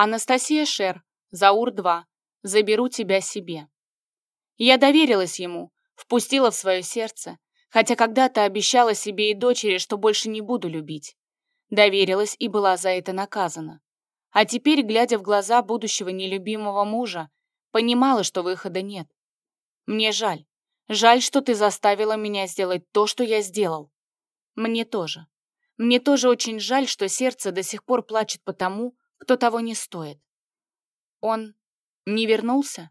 Анастасия Шер, Заур-2. Заберу тебя себе. Я доверилась ему, впустила в свое сердце, хотя когда-то обещала себе и дочери, что больше не буду любить. Доверилась и была за это наказана. А теперь, глядя в глаза будущего нелюбимого мужа, понимала, что выхода нет. Мне жаль. Жаль, что ты заставила меня сделать то, что я сделал. Мне тоже. Мне тоже очень жаль, что сердце до сих пор плачет по тому, кто того не стоит. Он не вернулся?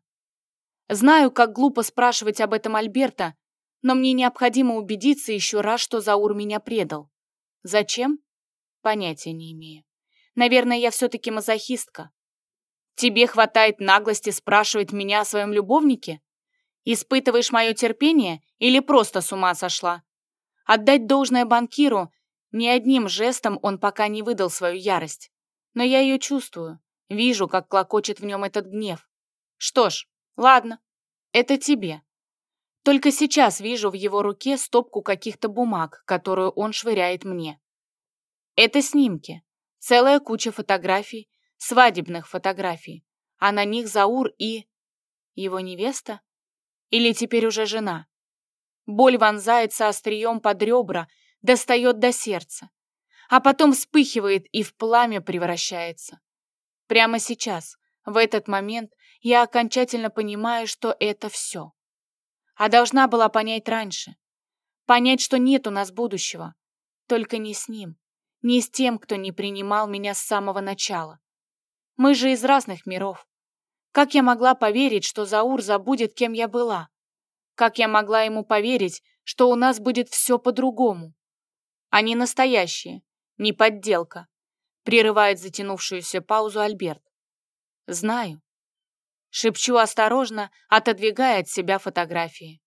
Знаю, как глупо спрашивать об этом Альберта, но мне необходимо убедиться еще раз, что Заур меня предал. Зачем? Понятия не имею. Наверное, я все-таки мазохистка. Тебе хватает наглости спрашивать меня о своем любовнике? Испытываешь мое терпение или просто с ума сошла? Отдать должное банкиру, ни одним жестом он пока не выдал свою ярость. Но я ее чувствую, вижу, как клокочет в нем этот гнев. Что ж, ладно, это тебе. Только сейчас вижу в его руке стопку каких-то бумаг, которую он швыряет мне. Это снимки. Целая куча фотографий, свадебных фотографий. А на них Заур и... Его невеста? Или теперь уже жена? Боль вонзается острием под ребра, достает до сердца. А потом вспыхивает и в пламя превращается. Прямо сейчас, в этот момент, я окончательно понимаю, что это все. А должна была понять раньше. Понять, что нет у нас будущего. Только не с ним. Не с тем, кто не принимал меня с самого начала. Мы же из разных миров. Как я могла поверить, что Заур забудет, кем я была? Как я могла ему поверить, что у нас будет все по-другому? Они настоящие, не подделка. Прерывает затянувшуюся паузу Альберт. Знаю. Шепчу осторожно, отодвигая от себя фотографии.